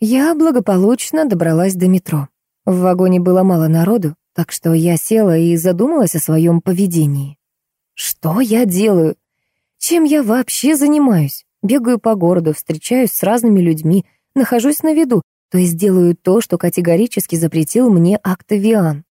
Я благополучно добралась до метро. В вагоне было мало народу, так что я села и задумалась о своем поведении. Что я делаю? Чем я вообще занимаюсь? Бегаю по городу, встречаюсь с разными людьми, нахожусь на виду, то есть делаю то, что категорически запретил мне Октавиан.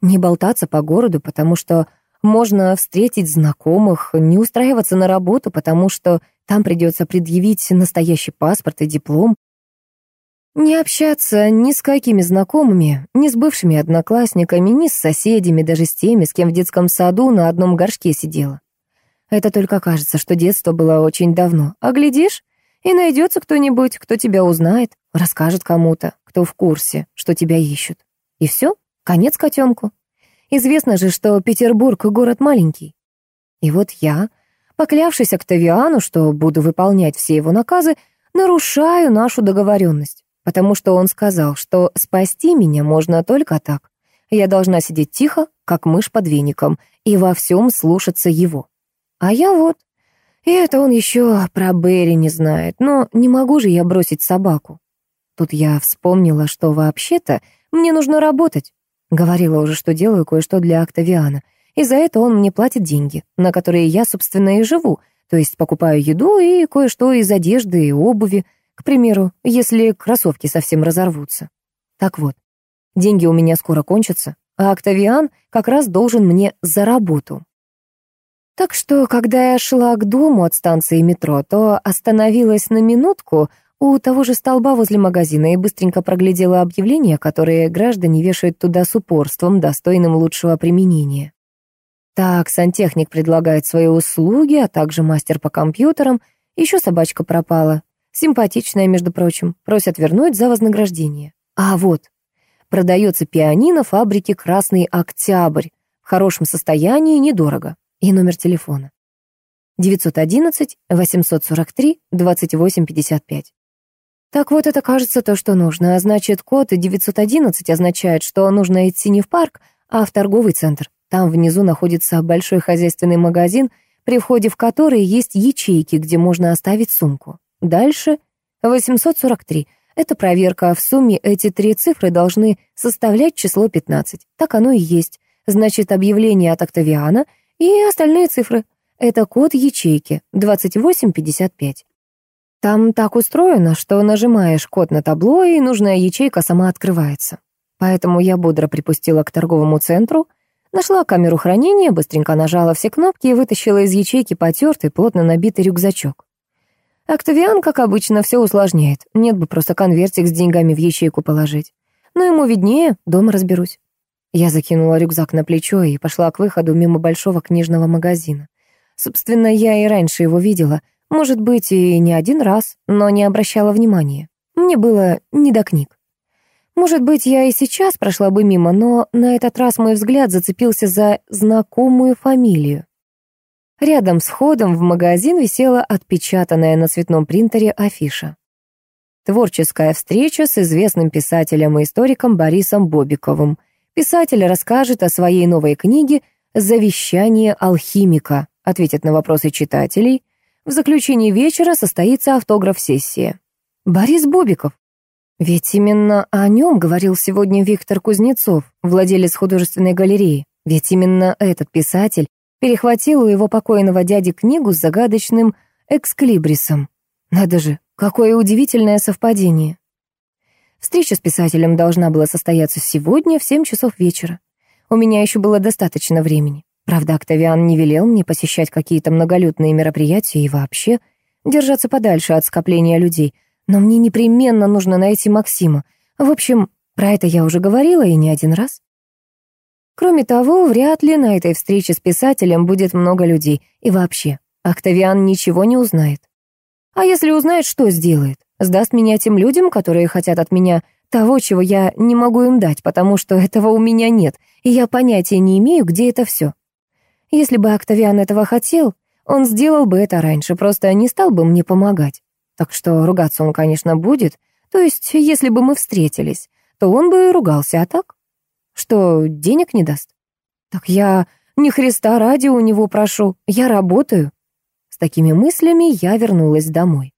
Не болтаться по городу, потому что можно встретить знакомых, не устраиваться на работу, потому что там придется предъявить настоящий паспорт и диплом, не общаться ни с какими знакомыми, ни с бывшими одноклассниками, ни с соседями, даже с теми, с кем в детском саду на одном горшке сидела. Это только кажется, что детство было очень давно. А глядишь, и найдется кто-нибудь, кто тебя узнает, расскажет кому-то, кто в курсе, что тебя ищут. И все, конец котенку. Известно же, что Петербург — город маленький. И вот я, поклявшись Октавиану, что буду выполнять все его наказы, нарушаю нашу договоренность потому что он сказал, что спасти меня можно только так. Я должна сидеть тихо, как мышь под веником, и во всем слушаться его. А я вот... И это он еще про Берри не знает, но не могу же я бросить собаку. Тут я вспомнила, что вообще-то мне нужно работать. Говорила уже, что делаю кое-что для Октавиана, и за это он мне платит деньги, на которые я, собственно, и живу, то есть покупаю еду и кое-что из одежды и обуви, к примеру, если кроссовки совсем разорвутся. Так вот, деньги у меня скоро кончатся, а Октавиан как раз должен мне за работу. Так что, когда я шла к дому от станции метро, то остановилась на минутку у того же столба возле магазина и быстренько проглядела объявления, которые граждане вешают туда с упорством, достойным лучшего применения. Так, сантехник предлагает свои услуги, а также мастер по компьютерам, еще собачка пропала, Симпатичная, между прочим. Просят вернуть за вознаграждение. А вот, продается пианино фабрики «Красный Октябрь». В хорошем состоянии, недорого. И номер телефона. 911-843-2855. Так вот, это кажется то, что нужно. А значит, код 911 означает, что нужно идти не в парк, а в торговый центр. Там внизу находится большой хозяйственный магазин, при входе в который есть ячейки, где можно оставить сумку. Дальше 843. Это проверка. В сумме эти три цифры должны составлять число 15. Так оно и есть. Значит, объявление от Октавиана и остальные цифры. Это код ячейки 2855. Там так устроено, что нажимаешь код на табло, и нужная ячейка сама открывается. Поэтому я бодро припустила к торговому центру, нашла камеру хранения, быстренько нажала все кнопки и вытащила из ячейки потертый, плотно набитый рюкзачок. Октавиан, как обычно, все усложняет. Нет бы просто конвертик с деньгами в ячейку положить. Но ему виднее, дома разберусь. Я закинула рюкзак на плечо и пошла к выходу мимо большого книжного магазина. Собственно, я и раньше его видела, может быть, и не один раз, но не обращала внимания. Мне было не до книг. Может быть, я и сейчас прошла бы мимо, но на этот раз мой взгляд зацепился за знакомую фамилию. Рядом с входом в магазин висела отпечатанная на цветном принтере афиша. Творческая встреча с известным писателем и историком Борисом Бобиковым. Писатель расскажет о своей новой книге «Завещание алхимика», ответит на вопросы читателей. В заключении вечера состоится автограф-сессия. Борис Бобиков. Ведь именно о нем говорил сегодня Виктор Кузнецов, владелец художественной галереи. Ведь именно этот писатель перехватил у его покойного дяди книгу с загадочным эксклибрисом. Надо же, какое удивительное совпадение. Встреча с писателем должна была состояться сегодня в семь часов вечера. У меня еще было достаточно времени. Правда, Октавиан не велел мне посещать какие-то многолюдные мероприятия и вообще держаться подальше от скопления людей. Но мне непременно нужно найти Максима. В общем, про это я уже говорила и не один раз. Кроме того, вряд ли на этой встрече с писателем будет много людей. И вообще, Октавиан ничего не узнает. А если узнает, что сделает? Сдаст меня тем людям, которые хотят от меня того, чего я не могу им дать, потому что этого у меня нет, и я понятия не имею, где это все. Если бы Октавиан этого хотел, он сделал бы это раньше, просто не стал бы мне помогать. Так что ругаться он, конечно, будет. То есть, если бы мы встретились, то он бы ругался, а так? Что, денег не даст? Так я ни Христа ради у него прошу, я работаю. С такими мыслями я вернулась домой.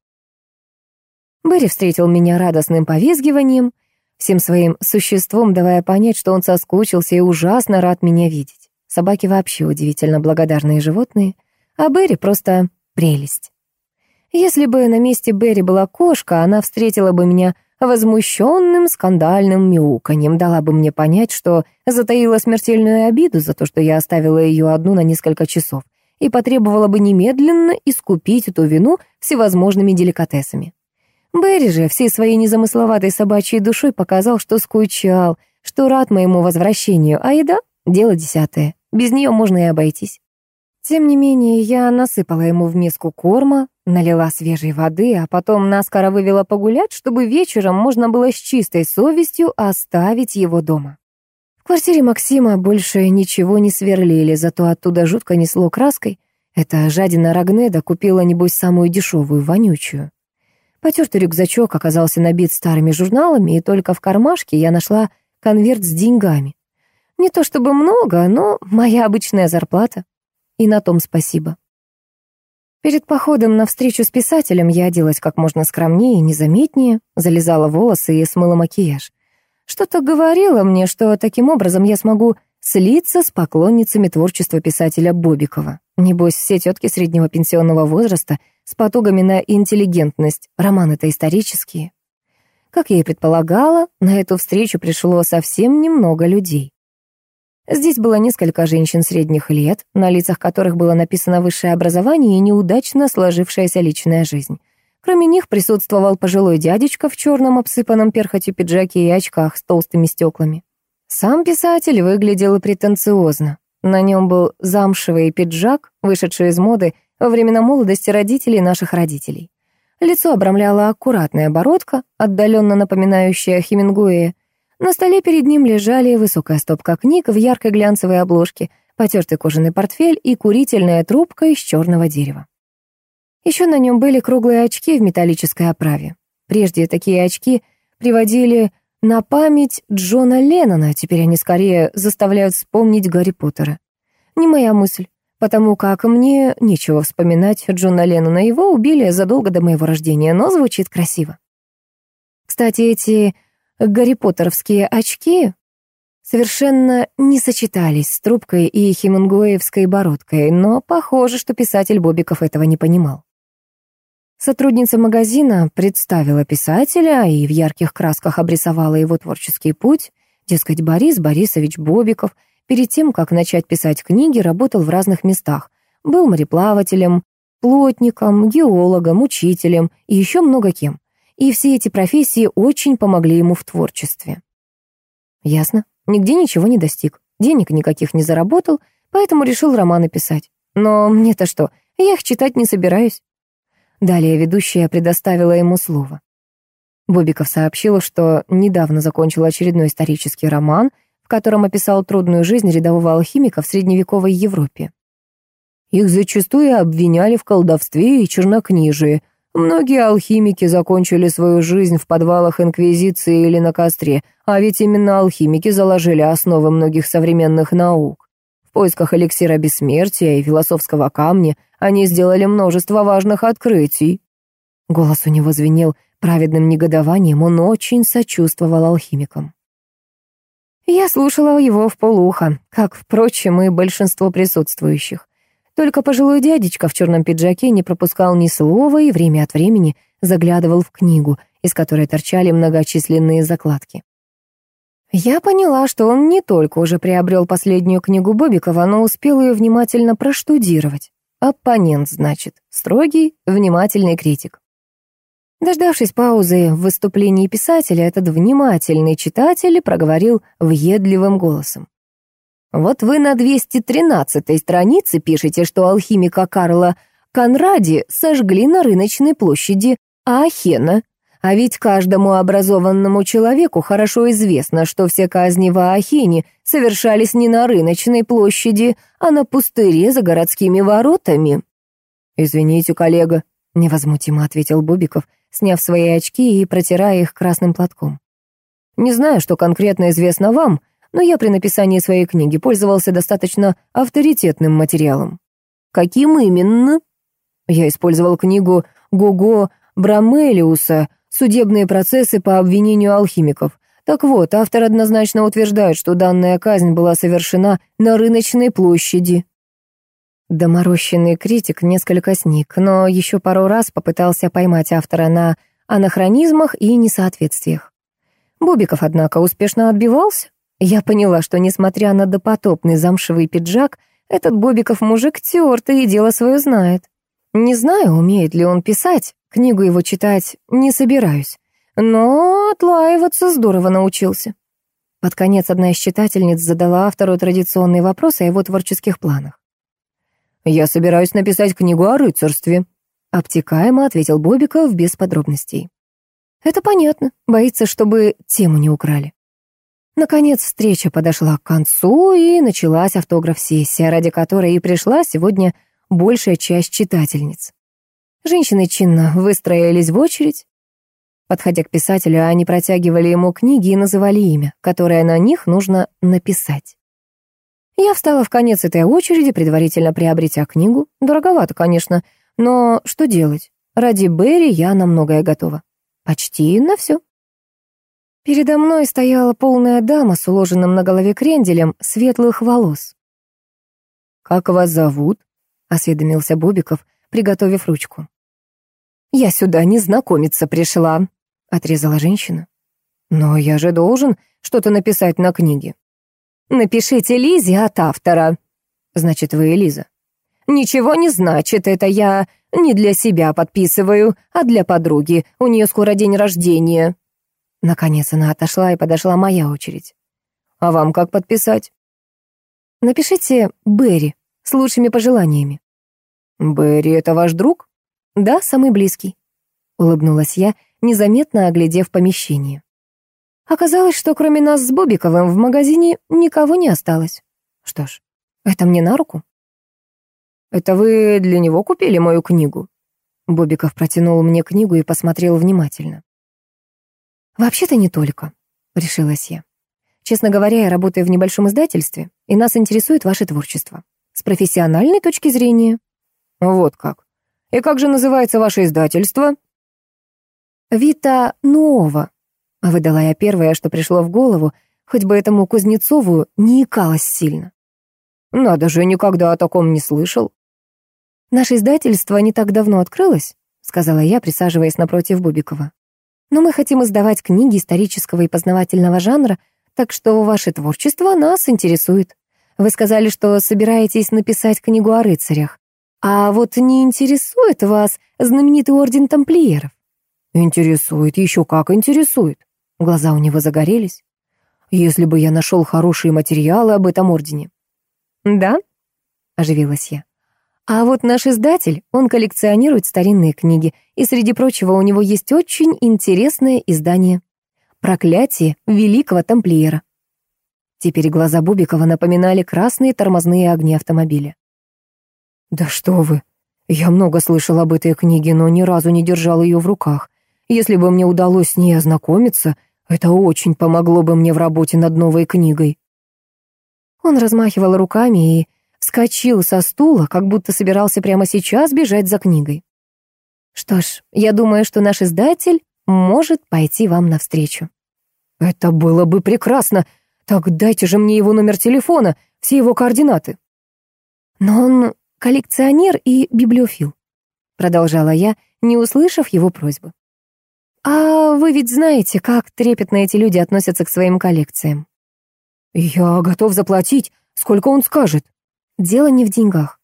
Берри встретил меня радостным повизгиванием, всем своим существом давая понять, что он соскучился и ужасно рад меня видеть. Собаки вообще удивительно благодарные животные, а Берри просто прелесть. Если бы на месте Берри была кошка, она встретила бы меня возмущенным скандальным мяуканьем, дала бы мне понять, что затаила смертельную обиду за то, что я оставила ее одну на несколько часов, и потребовала бы немедленно искупить эту вину всевозможными деликатесами. Берри же всей своей незамысловатой собачьей душой показал, что скучал, что рад моему возвращению, а еда — дело десятое. Без нее можно и обойтись. Тем не менее, я насыпала ему в миску корма, налила свежей воды, а потом наскоро вывела погулять, чтобы вечером можно было с чистой совестью оставить его дома. В квартире Максима больше ничего не сверлили, зато оттуда жутко несло краской. Эта жадина Рагнеда купила, небось, самую дешевую, вонючую. Потертый рюкзачок оказался набит старыми журналами, и только в кармашке я нашла конверт с деньгами. Не то чтобы много, но моя обычная зарплата. И на том спасибо. Перед походом на встречу с писателем я оделась как можно скромнее и незаметнее, залезала волосы и смыла макияж. Что-то говорило мне, что таким образом я смогу слиться с поклонницами творчества писателя Бобикова. Небось, все тетки среднего пенсионного возраста с потугами на интеллигентность, романы-то исторические. Как я и предполагала, на эту встречу пришло совсем немного людей. Здесь было несколько женщин средних лет, на лицах которых было написано высшее образование и неудачно сложившаяся личная жизнь. Кроме них присутствовал пожилой дядечка в черном обсыпанном перхотью пиджаке и очках с толстыми стеклами. Сам писатель выглядел претенциозно. На нем был замшевый пиджак, вышедший из моды во времена молодости родителей наших родителей. Лицо обрамляла аккуратная бородка, отдаленно напоминающая Хемингуэя. На столе перед ним лежали высокая стопка книг в яркой глянцевой обложке, потертый кожаный портфель и курительная трубка из черного дерева. Еще на нем были круглые очки в металлической оправе. Прежде такие очки приводили на память Джона Леннона, теперь они скорее заставляют вспомнить Гарри Поттера. Не моя мысль, потому как мне нечего вспоминать Джона Леннона. Его убили задолго до моего рождения, но звучит красиво. Кстати, эти Гарри Поттеровские очки совершенно не сочетались с трубкой и хемингуэевской бородкой, но похоже, что писатель Бобиков этого не понимал. Сотрудница магазина представила писателя и в ярких красках обрисовала его творческий путь. Дескать, Борис Борисович Бобиков перед тем, как начать писать книги, работал в разных местах. Был мореплавателем, плотником, геологом, учителем и еще много кем. И все эти профессии очень помогли ему в творчестве. Ясно, нигде ничего не достиг, денег никаких не заработал, поэтому решил романы писать. Но мне-то что, я их читать не собираюсь. Далее ведущая предоставила ему слово. Бобиков сообщил, что недавно закончил очередной исторический роман, в котором описал трудную жизнь рядового алхимика в средневековой Европе. Их зачастую обвиняли в колдовстве и чернокнижии. Многие алхимики закончили свою жизнь в подвалах Инквизиции или на костре, а ведь именно алхимики заложили основы многих современных наук. В поисках эликсира бессмертия и философского камня они сделали множество важных открытий». Голос у него звенел праведным негодованием, он очень сочувствовал алхимикам. Я слушала его в полуха, как, впрочем, и большинство присутствующих. Только пожилой дядечка в черном пиджаке не пропускал ни слова и время от времени заглядывал в книгу, из которой торчали многочисленные закладки. Я поняла, что он не только уже приобрел последнюю книгу Бобикова, но успел ее внимательно проштудировать. Оппонент, значит, строгий, внимательный критик. Дождавшись паузы в выступлении писателя, этот внимательный читатель проговорил въедливым голосом. «Вот вы на 213-й странице пишете, что алхимика Карла Конради сожгли на рыночной площади Аахена а ведь каждому образованному человеку хорошо известно, что все казни в Аахине совершались не на рыночной площади, а на пустыре за городскими воротами. «Извините, коллега», — невозмутимо ответил Бубиков, сняв свои очки и протирая их красным платком. «Не знаю, что конкретно известно вам, но я при написании своей книги пользовался достаточно авторитетным материалом». «Каким именно?» Я использовал книгу Гого Брамелиуса «Судебные процессы по обвинению алхимиков». Так вот, автор однозначно утверждает, что данная казнь была совершена на рыночной площади. Доморощенный критик несколько сник, но еще пару раз попытался поймать автора на анахронизмах и несоответствиях. Бубиков, однако, успешно отбивался. Я поняла, что, несмотря на допотопный замшевый пиджак, этот Бобиков мужик тёртый и дело свое знает. Не знаю, умеет ли он писать, книгу его читать не собираюсь. Но отлаиваться здорово научился. Под конец одна из читательниц задала автору традиционный вопрос о его творческих планах. «Я собираюсь написать книгу о рыцарстве», — обтекаемо ответил Бобиков без подробностей. «Это понятно. Боится, чтобы тему не украли». Наконец встреча подошла к концу, и началась автограф-сессия, ради которой и пришла сегодня большая часть читательниц. Женщины чинно выстроились в очередь, Подходя к писателю, они протягивали ему книги и называли имя, которое на них нужно написать. Я встала в конец этой очереди, предварительно приобретя книгу. Дороговато, конечно, но что делать? Ради Берри я на многое готова. Почти на все. Передо мной стояла полная дама с уложенным на голове кренделем светлых волос. «Как вас зовут?» — осведомился Бобиков, приготовив ручку. «Я сюда не знакомиться пришла», отрезала женщина. «Но я же должен что-то написать на книге». «Напишите Лизе от автора». «Значит, вы Элиза». «Ничего не значит, это я не для себя подписываю, а для подруги. У нее скоро день рождения». Наконец она отошла и подошла моя очередь. «А вам как подписать?» «Напишите Берри с лучшими пожеланиями». «Берри — это ваш друг?» «Да, самый близкий», — улыбнулась я, — незаметно оглядев помещение. Оказалось, что кроме нас с Бобиковым в магазине никого не осталось. Что ж, это мне на руку. «Это вы для него купили мою книгу?» Бобиков протянул мне книгу и посмотрел внимательно. «Вообще-то не только», — решилась я. «Честно говоря, я работаю в небольшом издательстве, и нас интересует ваше творчество. С профессиональной точки зрения». «Вот как. И как же называется ваше издательство?» «Вита Нуова», — выдала я первое, что пришло в голову, хоть бы этому Кузнецову не икалось сильно. «Надо же, никогда о таком не слышал». «Наше издательство не так давно открылось», — сказала я, присаживаясь напротив Бубикова. «Но мы хотим издавать книги исторического и познавательного жанра, так что ваше творчество нас интересует. Вы сказали, что собираетесь написать книгу о рыцарях. А вот не интересует вас знаменитый орден тамплиеров?» «Интересует, еще как интересует». Глаза у него загорелись. «Если бы я нашел хорошие материалы об этом ордене». «Да?» — оживилась я. «А вот наш издатель, он коллекционирует старинные книги, и, среди прочего, у него есть очень интересное издание «Проклятие великого тамплиера». Теперь глаза Бубикова напоминали красные тормозные огни автомобиля. «Да что вы! Я много слышал об этой книге, но ни разу не держал ее в руках. Если бы мне удалось с ней ознакомиться, это очень помогло бы мне в работе над новой книгой. Он размахивал руками и вскочил со стула, как будто собирался прямо сейчас бежать за книгой. Что ж, я думаю, что наш издатель может пойти вам навстречу. Это было бы прекрасно. Так дайте же мне его номер телефона, все его координаты. Но он коллекционер и библиофил, продолжала я, не услышав его просьбы. «А вы ведь знаете, как трепетно эти люди относятся к своим коллекциям?» «Я готов заплатить, сколько он скажет». «Дело не в деньгах.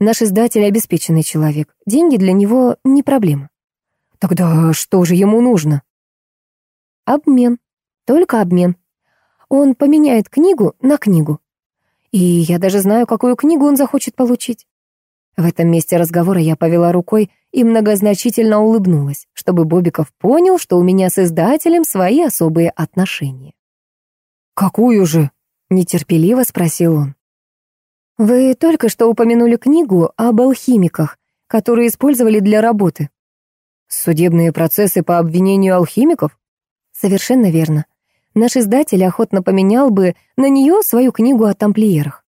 Наш издатель обеспеченный человек. Деньги для него не проблема». «Тогда что же ему нужно?» «Обмен. Только обмен. Он поменяет книгу на книгу. И я даже знаю, какую книгу он захочет получить. В этом месте разговора я повела рукой и многозначительно улыбнулась, чтобы Бобиков понял, что у меня с издателем свои особые отношения. «Какую же?» — нетерпеливо спросил он. «Вы только что упомянули книгу об алхимиках, которые использовали для работы». «Судебные процессы по обвинению алхимиков?» «Совершенно верно. Наш издатель охотно поменял бы на нее свою книгу о тамплиерах».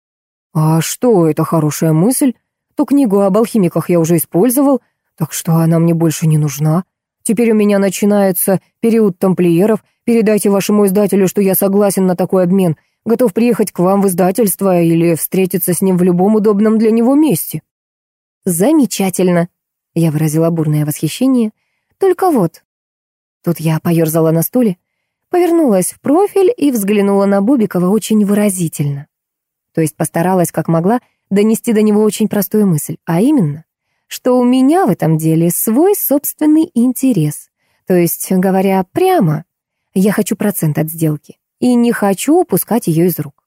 «А что, это хорошая мысль. Ту книгу об алхимиках я уже использовал, так что она мне больше не нужна. Теперь у меня начинается период тамплиеров. Передайте вашему издателю, что я согласен на такой обмен. Готов приехать к вам в издательство или встретиться с ним в любом удобном для него месте». «Замечательно», — я выразила бурное восхищение. «Только вот...» Тут я поерзала на стуле, повернулась в профиль и взглянула на Бобикова очень выразительно. То есть постаралась, как могла, донести до него очень простую мысль, а именно, что у меня в этом деле свой собственный интерес. То есть, говоря прямо, я хочу процент от сделки и не хочу упускать ее из рук.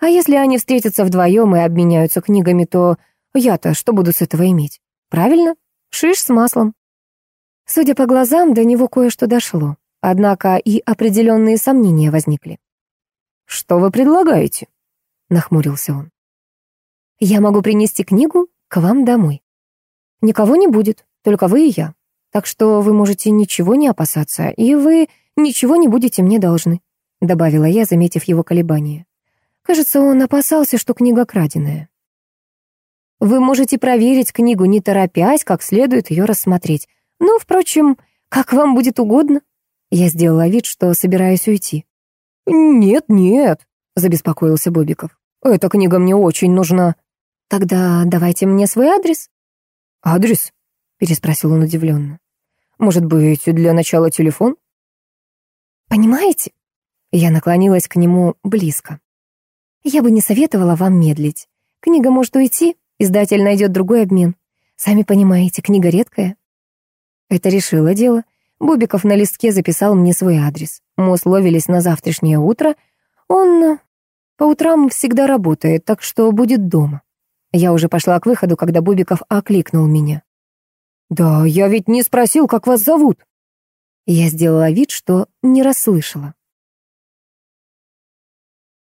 А если они встретятся вдвоем и обменяются книгами, то я-то что буду с этого иметь? Правильно? Шиш с маслом. Судя по глазам, до него кое-что дошло. Однако и определенные сомнения возникли. «Что вы предлагаете?» — нахмурился он. «Я могу принести книгу к вам домой. Никого не будет, только вы и я. Так что вы можете ничего не опасаться, и вы ничего не будете мне должны», — добавила я, заметив его колебания. Кажется, он опасался, что книга краденая. Вы можете проверить книгу, не торопясь, как следует ее рассмотреть. Но, впрочем, как вам будет угодно. Я сделала вид, что собираюсь уйти. «Нет, нет», — забеспокоился Бобиков. «Эта книга мне очень нужна». «Тогда давайте мне свой адрес». «Адрес?» — переспросил он удивленно. «Может быть, для начала телефон?» «Понимаете?» Я наклонилась к нему близко. «Я бы не советовала вам медлить. Книга может уйти, издатель найдет другой обмен. Сами понимаете, книга редкая». Это решило дело. Бубиков на листке записал мне свой адрес. Мы условились на завтрашнее утро. Он по утрам всегда работает, так что будет дома. Я уже пошла к выходу, когда Бубиков окликнул меня. «Да, я ведь не спросил, как вас зовут». Я сделала вид, что не расслышала.